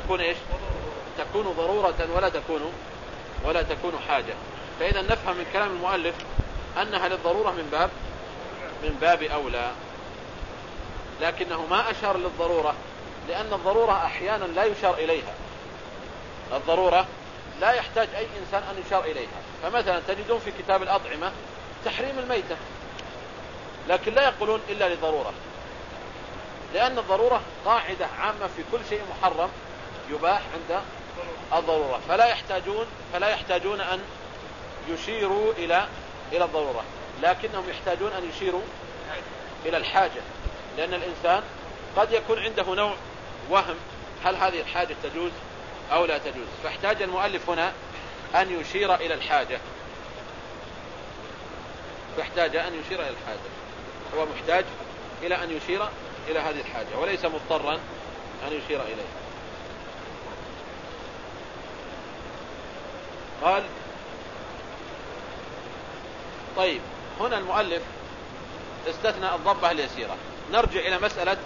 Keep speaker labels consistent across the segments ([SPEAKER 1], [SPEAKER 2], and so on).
[SPEAKER 1] تكون إيش؟ تكون ضرورة ولا تكون ولا تكون حاجة. فإذا نفهم من كلام المؤلف أنها للضرورة من باب من باب أولى. لكنه ما أشار للضرورة لأن الضرورة أحيانا لا يشار إليها. الضرورة لا يحتاج أي إنسان أن يشار إليها. فمثلا تجدون في كتاب الأطعمة تحريم الميتة لكن لا يقولون إلا لضرورة. لأن الضرورة قاعدة عامة في كل شيء محرم يباح عند الضرورة. فلا يحتاجون فلا يحتاجون أن يشيروا إلى إلى الضرورة. لكنهم يحتاجون أن يشيروا إلى الحاجة. لأن الإنسان قد يكون عنده نوع وهم هل هذه الحاجة تجوز أو لا تجوز؟ فاحتاج المؤلف هنا أن يشير إلى الحاجة. فاحتاج أن يشير إلى الحاجة. هو محتاج إلى أن يشير إلى هذه الحاجة. وليس مضطرا أن يشير إليها. قال طيب هنا المؤلف استثنى الضبة اليسيرة. نرجع إلى مسألة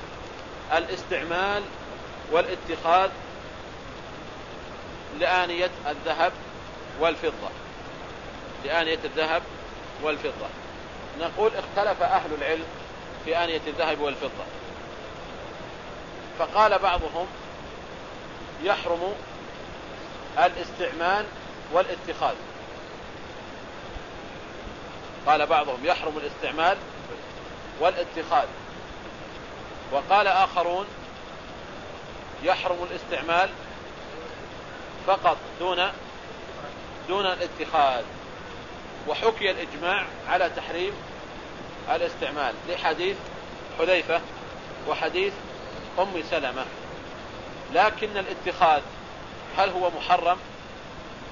[SPEAKER 1] الاستعمال والاتخاذ لآنية الذهب والفضة. لآنية الذهب والفضة. نقول اختلف أهل العلم في آنية الذهب والفضة. فقال بعضهم يحرم الاستعمال والاتخاذ. قال بعضهم يحرم الاستعمال والاتخاذ. وقال آخرون يحرم الاستعمال فقط دون دون الاتخاذ. وحكي الإجماع على تحريم الاستعمال لحديث حذيفة وحديث أم سلمة. لكن الاتخاذ هل هو محرم؟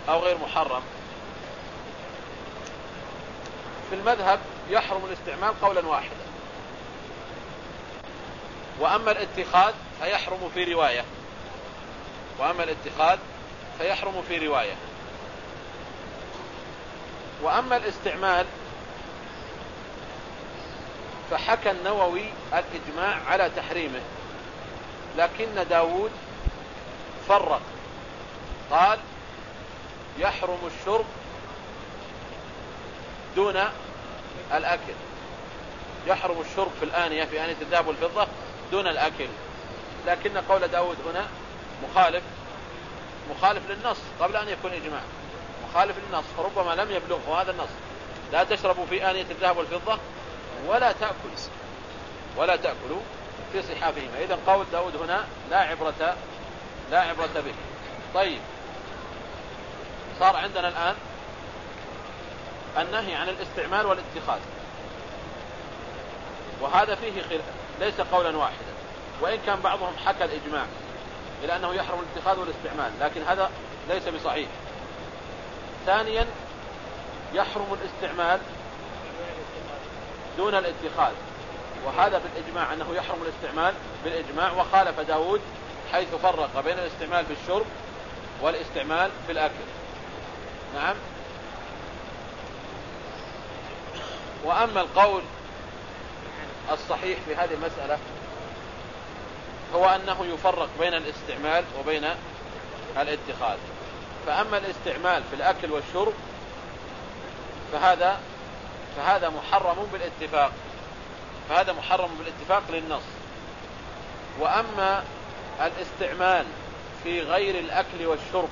[SPEAKER 1] أو غير محرم. في المذهب يحرم الاستعمال قولا واحدا. وأما الاتخاذ فيحرم في رواية. وأما الاتخاذ فيحرم في رواية. وأما الاستعمال فحكى النووي الإجماع على تحريمه. لكن داود فرق. قال يحرم الشرب دون الأكل. يحرم الشرب في الآنية في آنية الذهب والفضة دون الأكل. لكن قول داود هنا مخالف مخالف للنص قبل أن يكون إجماع. مخالف للنص فربما لم يبلغه هذا النص. لا تشربوا في آنية الذهب والفضة ولا تأكل ولا تأكلوا في صحافهما. إذا قول داود هنا لا عبرة لا عبرة به. طيب. صار عندنا الآن النهي عن الاستعمال والاتخاذ. وهذا فيه خلاف ليس قولا واحدا. وإن كان بعضهم حكى الإجماع إلى أنه يحرم الاتخاذ والاستعمال لكن هذا ليس بصحيح. ثانيا يحرم الاستعمال دون الاتخاذ. وهذا بالإجماع أنه يحرم الاستعمال بالإجماع. وخالف داود حيث فرق بين الاستعمال في الشرب والاستعمال في الأكل نعم. وأما القول الصحيح في هذه المسألة هو أنه يفرق بين الاستعمال وبين الاتخاذ. فأما الاستعمال في الأكل والشرب فهذا فهذا محرم بالاتفاق. فهذا محرم بالاتفاق للنص. وأما الاستعمال في غير الأكل والشرب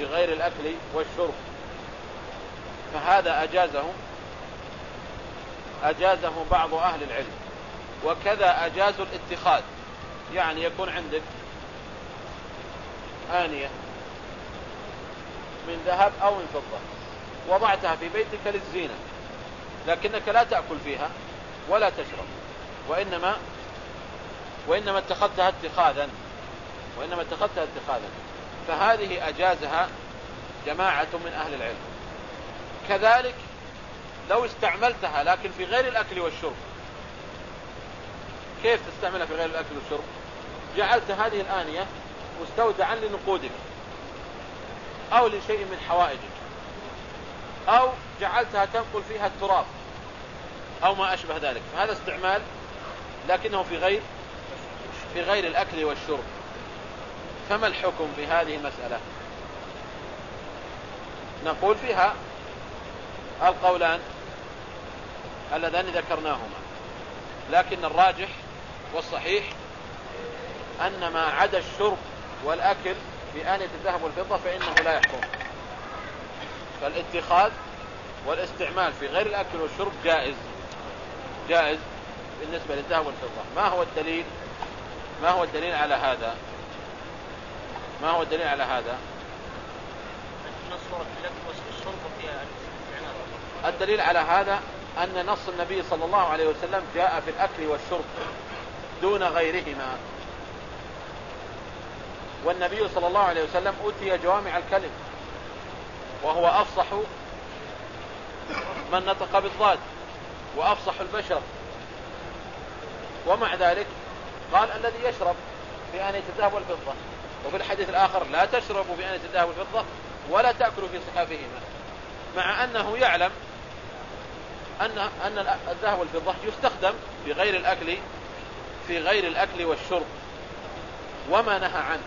[SPEAKER 1] في غير الأكل والشرب. فهذا أجازه أجازه بعض أهل العلم. وكذا أجازوا الاتخاذ. يعني يكون عندك آنية من ذهب أو من فضة. وضعتها في بيتك للزينة. لكنك لا تأكل فيها ولا تشرب. وإنما وإنما اتخذتها اتخاذا. وإنما اتخذتها اتخاذا. فهذه أجازها جماعة من أهل العلم. كذلك لو استعملتها لكن في غير الأكل والشرب كيف تستعملها في غير الأكل والشرب؟ جعلت هذه الآنية مستودعا لنقودك أو لشيء من حوائجك أو جعلتها تنقل فيها التراب أو ما أشبه ذلك. فهذا استعمال لكنه في غير في غير الأكل والشرب. فما الحكم في هذه المسألة؟ نقول فيها القولان اللذان ذكرناهما لكن الراجح والصحيح أن ما عدا الشرب والأكل بآنية الذهب والفضة فإنه لا يحرم فالاتخاذ والاستعمال في غير الأكل والشرب جائز جائز بالنسبة للذهب والفضة. ما هو الدليل؟ ما هو الدليل على هذا؟ ما هو الدليل على هذا؟ الدليل على هذا أن نص النبي صلى الله عليه وسلم جاء في الأكل والشرب دون غيرهما. والنبي صلى الله عليه وسلم أتي جوامع الكلم وهو أفصح من نطق بالضاد وأفصح البشر. ومع ذلك قال الذي يشرب في آنية الذهب والفضة وفي الحديث الآخر لا تشربوا آنية الذهب والفضة ولا تأكلوا في صحافهما. مع أنه يعلم أن أن الذهب والفضة يستخدم في غير الأكل في غير الأكل والشرب وما نهى عنه.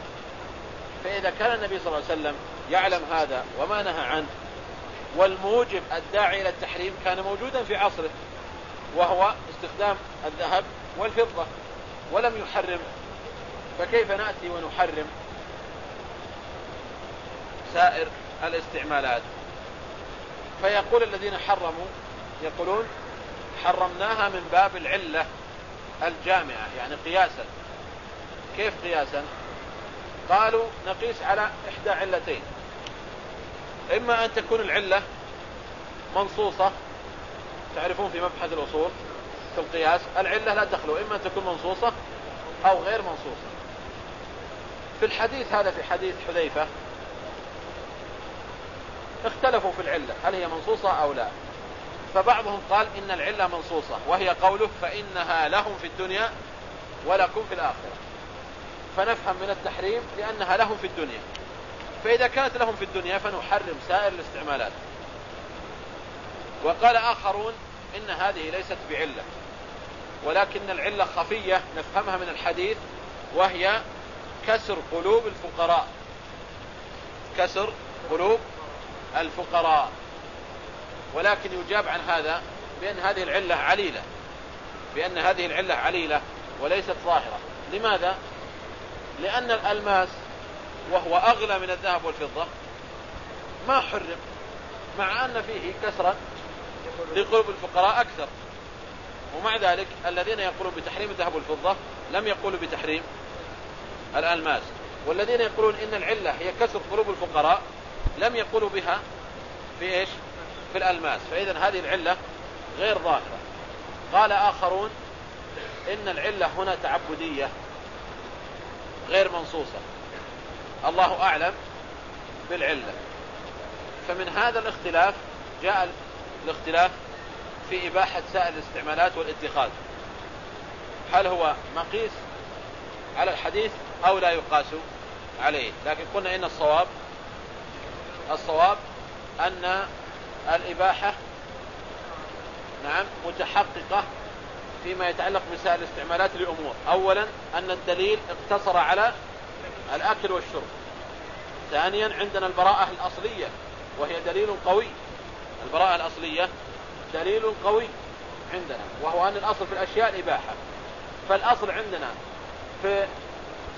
[SPEAKER 1] فإذا كان النبي صلى الله عليه وسلم يعلم هذا وما نهى عنه والموجب الداعي إلى التحريم كان موجودا في عصره وهو استخدام الذهب والفضة ولم يحرم. فكيف نأتي ونحرم؟ سائر الاستعمالات. فيقول الذين حرموا يقولون حرمناها من باب العلة الجامعة يعني قياسا. كيف قياسا؟ قالوا نقيس على إحدى علتين. إما أن تكون العلة منصوصة تعرفون في مبحث الأصول في القياس العلة لا تخلو إما أن تكون منصوصة أو غير منصوصة. في الحديث هذا في حديث حذيفة اختلفوا في العلة هل هي منصوصة أو لا. فبعضهم قال إن العلة منصوصة وهي قوله فإنها لهم في الدنيا ولكم في الآخرة. فنفهم من التحريم لأنها لهم في الدنيا. فإذا كانت لهم في الدنيا فنحرم سائر الاستعمالات. وقال آخرون إن هذه ليست بعلة. ولكن العلة خفية نفهمها من الحديث وهي كسر قلوب الفقراء. كسر قلوب الفقراء. ولكن يجاب عن هذا بأن هذه العلة عليلة. بأن هذه العلة عليلة وليست ظاهرة. لماذا؟ لأن الألماس وهو أغلى من الذهب والفضة ما حرم مع أن فيه كسرا لقلوب الفقراء أكثر. ومع ذلك الذين يقولون بتحريم الذهب والفضة لم يقولوا بتحريم الألماس. والذين يقولون إن العلة هي كسر قلوب الفقراء لم يقولوا بها في إيش؟ في الألماس. فإذا هذه العلة غير ظاهرة. قال آخرون إن العلة هنا تعبدية غير منصوصة. الله أعلم بالعلة. فمن هذا الاختلاف جاء الاختلاف في إباحة سائر الاستعمالات والاتخاذ. هل هو مقيس على الحديث أو لا يقاس عليه؟ لكن قلنا إن الصواب الصواب أن الإباحة نعم متحققة فيما يتعلق بسائر الاستعمالات لأمور أولا أن الدليل اقتصر على الأكل والشرب. ثانيا عندنا البراءة الأصلية وهي دليل قوي. البراءة الأصلية دليل قوي عندنا وهو أن الأصل في الأشياء الإباحة. فالأصل عندنا في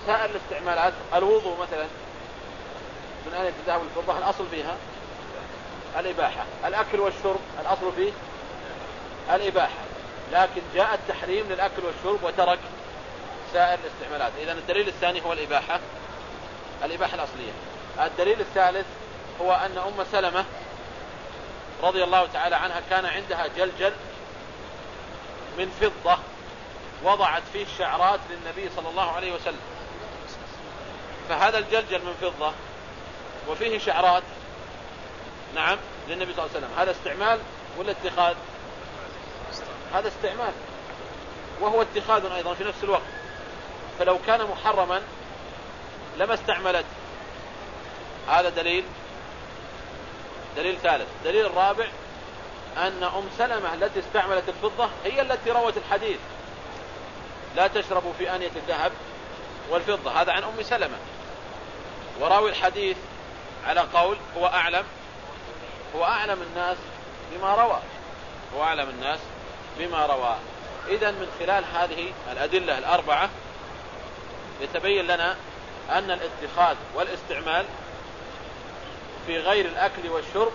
[SPEAKER 1] سائر الاستعمالات الوضوء مثلا من آلة الذهب والفضة الأصل فيها الإباحة الأكل والشرب الأصل فيه الإباحة لكن جاء التحريم للأكل والشرب وترك سائر الاستعمالات. إذا الدليل الثاني هو الإباحة الإباحة الأصلية. الدليل الثالث هو أن أم سلمة رضي الله تعالى عنها كان عندها جلجل من فضة وضعت فيه شعرات للنبي صلى الله عليه وسلم. فهذا الجلجل من فضة وفيه شعرات. نعم للنبي صلى الله عليه وسلم. هذا استعمال ولا اتخاذ؟ هذا استعمال. وهو اتخاذ أيضا في نفس الوقت. فلو كان محرما لما استعملت. هذا دليل دليل ثالث. دليل الرابع أن أم سلمة التي استعملت الفضة هي التي روت الحديث. لا تشربوا في آنية الذهب والفضة. هذا عن أم سلمة. وراوي الحديث على قول هو أعلم هو أعلم الناس بما روى هو أعلم الناس بما روى. إذا من خلال هذه الأدلة الأربعة يتبين لنا أن الاتخاذ والاستعمال في غير الأكل والشرب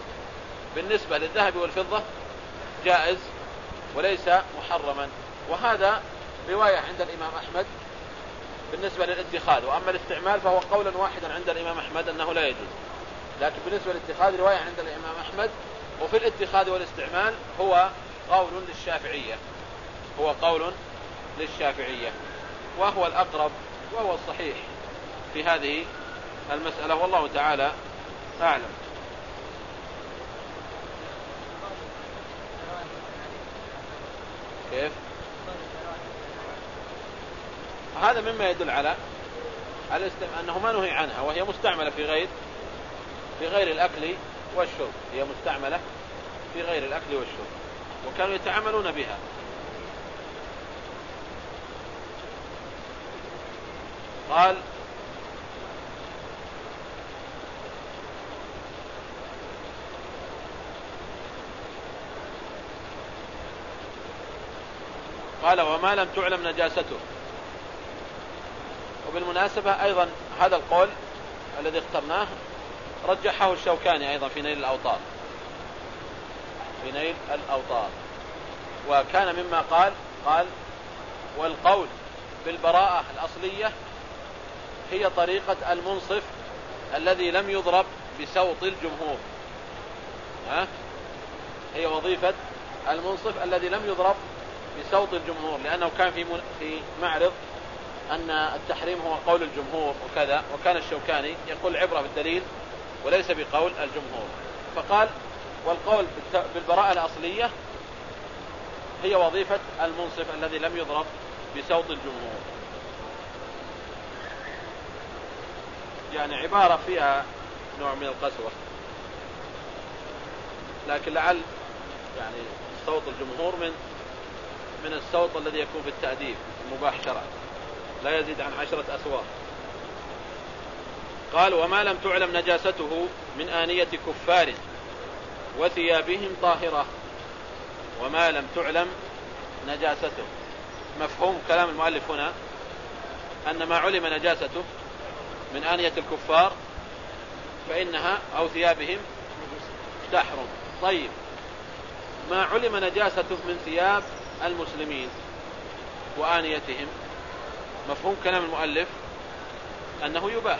[SPEAKER 1] بالنسبة للذهب والفضة جائز وليس محرما. وهذا رواية عند الإمام أحمد بالنسبة للاتخاذ. وأما الاستعمال فهو قولا واحدا عند الإمام أحمد أنه لا يجوز. لكن بالنسبة للاتخاذ رواية عند الإمام أحمد وفي الاتخاذ والاستعمال هو قول للشافعية. هو قول للشافعية. وهو الأقرب وهو الصحيح في هذه المسألة. والله تعالى أعلم. كيف؟ هذا مما يدل على على أنه ما نهي عنها وهي مستعملة في غير في غير الأكل والشرب هي مستعملة في غير الأكل والشرب وكانوا يتعاملون بها. قال قال وما لم تعلم نجاسته. وبالمناسبة أيضا هذا القول الذي اخترناه رجحه الشوكاني أيضا في نيل الأوطار في نيل الأوطار وكان مما قال قال والقول بالبراءة الأصلية هي طريقة المنصف الذي لم يضرب بسوط الجمهور. ها؟ هي وظيفة المنصف الذي لم يضرب بسوط الجمهور لأنه كان في في معرض أن التحريم هو قول الجمهور وكذا وكان الشوكاني يقول عبرة بالدليل وليس بقول الجمهور. فقال والقول بالبراءة الأصلية هي وظيفة المنصف الذي لم يضرب بسوط الجمهور. يعني عبارة فيها نوع من القسوة. لكن لعل يعني صوت الجمهور من من الصوت الذي يكون في التأديب المباح شرعا لا يزيد عن عشرة أسواق قال وما لم تعلم نجاسته من آنية كفار وثيابهم طاهرة. وما لم تعلم نجاسته. مفهوم كلام المؤلف هنا أن ما علم نجاسته من آنية الكفار فإنها أو ثيابهم تحرم طيب ما علم نجاسته من ثياب المسلمين وآنيتهم؟ مفهوم كلام المؤلف أنه يباح.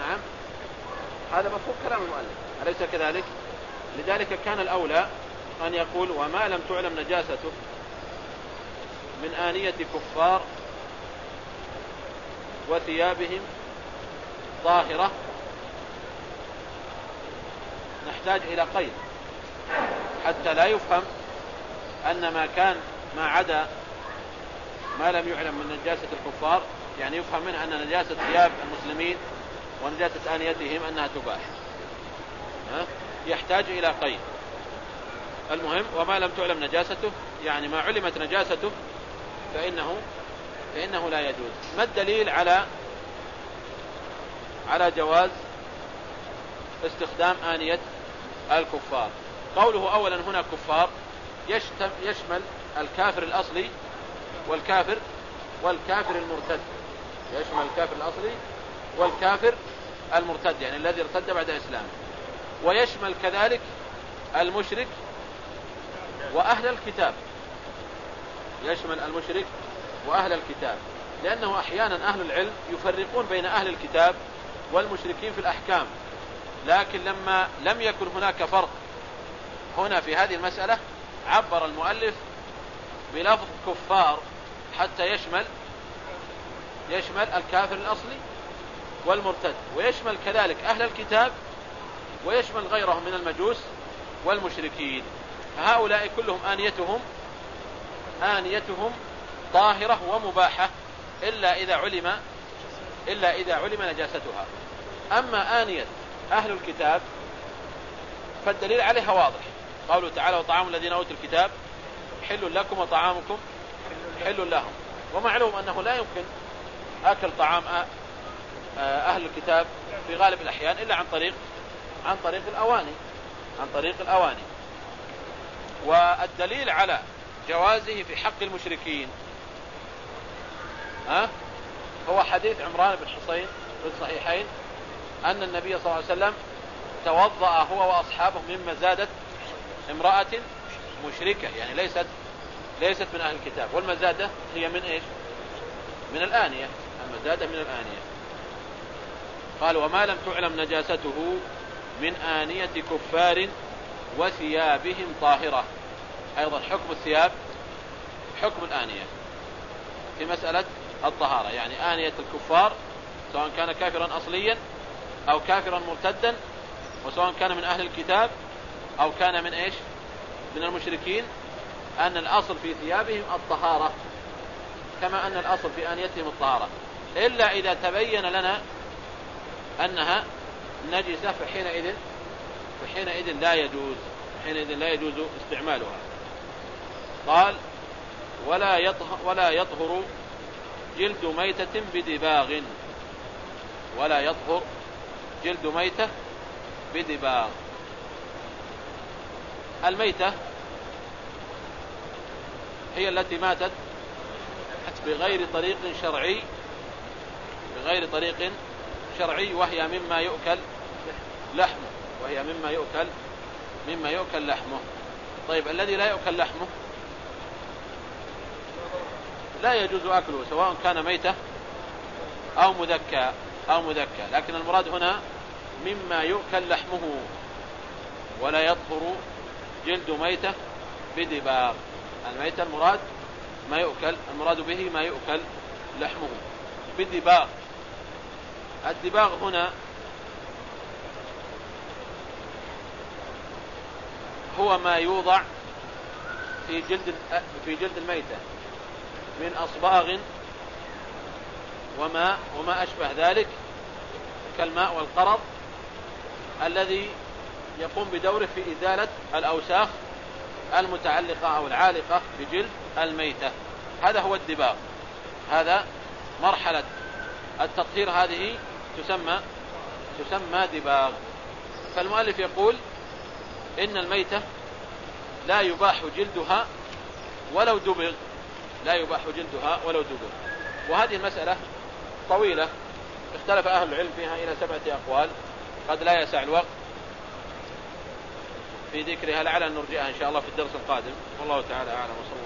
[SPEAKER 1] نعم. هذا مفهوم كلام المؤلف. أليس كذلك؟ لذلك كان الأولى أن يقول وما لم تعلم نجاسته من آنية كفار وثيابهم ظاهرة. نحتاج إلى قيد حتى لا يفهم أن ما كان ما عدا ما لم يعلم من نجاسة الكفار يعني يفهم منه أن نجاسة ثياب المسلمين ونجاسة آنيتهم أنها تباح. يحتاج إلى قيد. المهم وما لم تعلم نجاسته يعني ما علمت نجاسته فإنه فإنه لا يجوز. ما الدليل على على جواز استخدام آنية الكفار؟ قوله أولا هنا كفار يشمل الكافر الأصلي والكافر والكافر المرتد. يشمل الكافر الأصلي والكافر المرتد يعني الذي ارتد بعد إسلامه ويشمل كذلك المشرك وأهل الكتاب. يشمل المشرك وأهل الكتاب. لأنه أحيانا أهل العلم يفرقون بين أهل الكتاب والمشركين في الأحكام. لكن لما لم يكن هناك فرق هنا في هذه المسألة عبر المؤلف بلفظ كفار حتى يشمل يشمل الكافر الأصلي والمرتد. ويشمل كذلك أهل الكتاب ويشمل غيرهم من المجوس والمشركين. هؤلاء كلهم آنيتهم آنيتهم طاهرة ومباحة إلا إذا علم إلا إذا علم نجاستها. أما آنية أهل الكتاب فالدليل عليها واضح. قوله تعالى وطعام الذين أوتوا الكتاب حل لكم وطعامكم حل لهم. ومعلوم أنه لا يمكن أكل طعام أهل الكتاب في غالب الأحيان إلا عن طريق عن طريق الأواني. عن طريق الأواني. والدليل على جوازه في حق المشركين ها هو حديث عمران بن حصين في الصحيحين أن النبي صلى الله عليه وسلم توضأ هو وأصحابه مما زادت امرأة مشركة يعني ليست ليست من أهل الكتاب. والمزادة هي من إيش؟ من الآنية. المزادة من الآنية. قال وما لم تعلم نجاسته من آنية كفار وثيابهم طاهرة. أيضا حكم الثياب حكم الآنية في مسألة الطهارة. يعني آنية الكفار سواء كان كافرا أصليا أو كافرا مرتدا وسواء كان من أهل الكتاب أو كان من إيش؟ من المشركين أن الأصل في ثيابهم الطهارة كما أن الأصل في آنيتهم الطهارة. إلا إذا تبين لنا أنها نجسة فحينئذ فحينئذ لا يجوز حينئذ لا يجوز استعمالها. قال ولا يطهر, ولا يطهر جلد ميتة بدباغ. ولا يطهر جلد ميتة بدباغ. الميتة هي التي ماتت بغير طريق شرعي بغير طريق شرعي وهي مما يؤكل لحمه وهي مما يؤكل مما يؤكل لحمه. طيب الذي لا يؤكل لحمه؟ لا يجوز أكله سواء كان ميتة أو مذكى أو مذكى. لكن المراد هنا مما يؤكل لحمه ولا يطهر جلد ميتة بدباغ. الميتة المراد ما يؤكل المراد به ما يؤكل لحمه بالدباغ الدباغ هنا هو ما يوضع في جلد في جلد الميتة من أصباغ وما وما أشبه ذلك كالماء والقرض الذي يقوم بدوره في إزالة الأوساخ المتعلقة أو العالقة بجلد الميتة. هذا هو الدباغ. هذا مرحلة التطهير هذه تسمى تسمى دباغ. فالمؤلف يقول إن الميتة لا يباح جلدها ولو دبغ. لا يباح جلدها ولو دبغ. وهذه المسألة طويلة. اختلف أهل العلم فيها إلى سبعة أقوال. قد لا يسع الوقت. في ذكرها لعل نرجعها إن شاء الله في الدرس القادم. والله تعالى أعلم. وصلى